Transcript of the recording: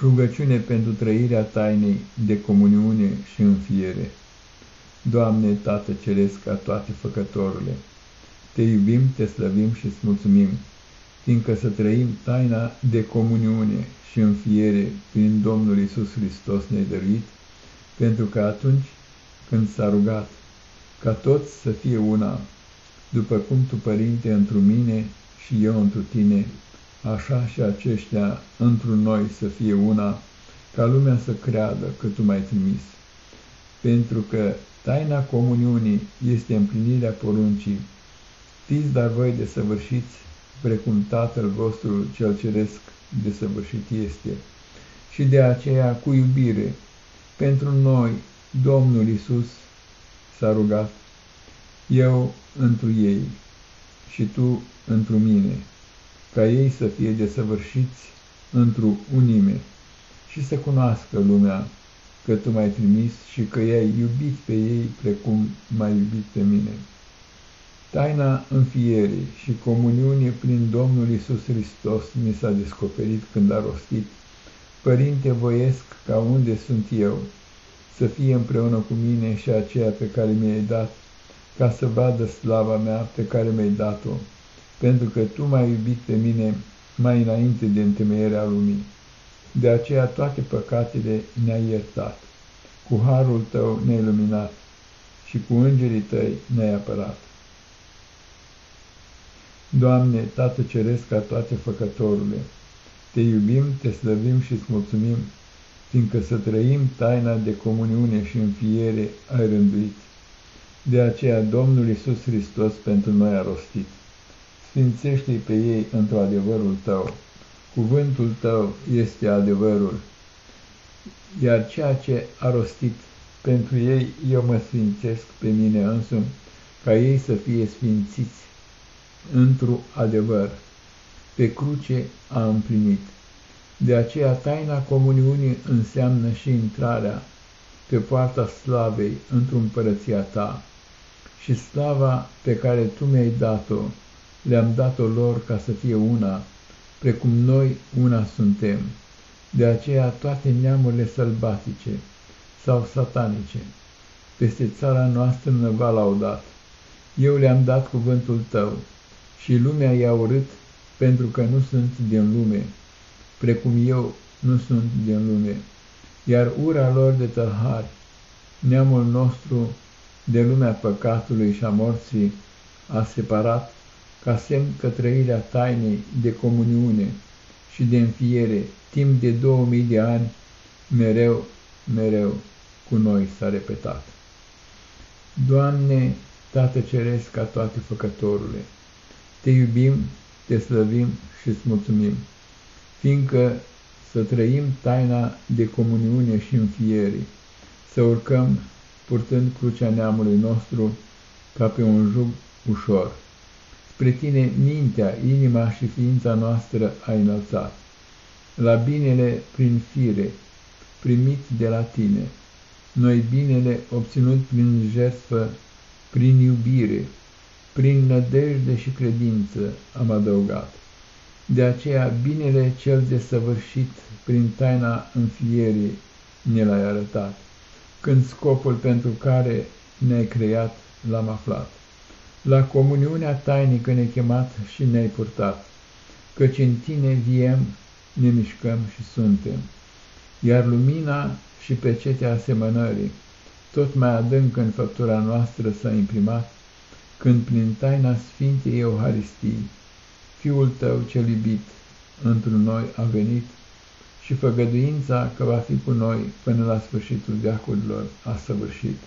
Rugăciune pentru trăirea tainei de comuniune și înfiere. Doamne, Tată Ceresc, ca toate făcătorule, Te iubim, Te slăvim și îți mulțumim, fiindcă să trăim taina de comuniune și înfiere prin Domnul Isus Hristos ne dăruit, pentru că atunci când s-a rugat ca toți să fie una, după cum Tu, Părinte, întru mine și eu întru Tine, așa și aceștia întru noi să fie una, ca lumea să creadă că Tu m-ai trimis. Pentru că taina comuniunii este împlinirea poruncii, fiți dar voi de săvârșiți, precum Tatăl vostru cel ceresc de săvârșit este. Și de aceea, cu iubire, pentru noi, Domnul Isus s-a rugat, eu întru ei și tu întru mine, ca ei să fie desăvârșiți într-o unime și să cunoască lumea că tu m-ai trimis și că i-ai iubit pe ei precum m-ai iubit pe mine. Taina înfierii și comuniune prin Domnul Isus Hristos mi s-a descoperit când a rostit, Părinte, voiesc ca unde sunt eu, să fie împreună cu mine și aceea pe care mi-ai dat, ca să vadă slava mea pe care mi-ai dat-o pentru că Tu m-ai iubit pe mine mai înainte de întemeierea lumii. De aceea toate păcatele ne-ai iertat, cu harul Tău ne-ai luminat și cu îngerii Tăi ne-ai apărat. Doamne, Tată Ceresc ca toate făcătorule, Te iubim, Te slăvim și îți mulțumim, fiindcă să trăim taina de comuniune și înfiere ai rânduit. De aceea Domnul Isus Hristos pentru noi a rostit sfințește pe ei într adevărul tău. Cuvântul tău este adevărul, iar ceea ce a rostit pentru ei, eu mă sfințesc pe mine însumi, ca ei să fie sfințiți într-un adevăr. Pe cruce a împlinit. De aceea taina comuniunii înseamnă și intrarea pe poarta slavei într-o împărăția ta și slava pe care tu mi-ai dat-o le-am dat-o lor ca să fie una, precum noi una suntem. De aceea toate neamurile sălbatice sau satanice peste țara noastră ne va laudat. Eu le-am dat cuvântul tău și lumea i-a urât pentru că nu sunt din lume, precum eu nu sunt din lume. Iar ura lor de tălhari, neamul nostru de lumea păcatului și a morții, a separat ca semn că trăirea tainei de comuniune și de înfiere timp de 2000 de ani, mereu, mereu cu noi s-a repetat. Doamne, Tată Ceresc ca toate făcătorule, Te iubim, Te slăvim și îți mulțumim, fiindcă să trăim taina de comuniune și înfiere, să urcăm purtând crucea neamului nostru ca pe un jug ușor Spre tine mintea, inima și ființa noastră a înălțat. La binele prin fire, primit de la tine, noi binele obținut prin jertfă, prin iubire, prin nădejde și credință am adăugat. De aceea binele cel desăvârșit prin taina înfierii ne l-ai arătat, când scopul pentru care ne-ai creat l-am aflat. La comuniunea tainică ne chemat și ne-ai purtat, căci în tine viem, ne mișcăm și suntem. Iar lumina și pecetea asemănării, tot mai adânc în făptura noastră s-a imprimat, când prin taina Sfintei Euharistii, Fiul tău cel iubit, într noi a venit și făgăduința că va fi cu noi până la sfârșitul veacurilor a săvârșit.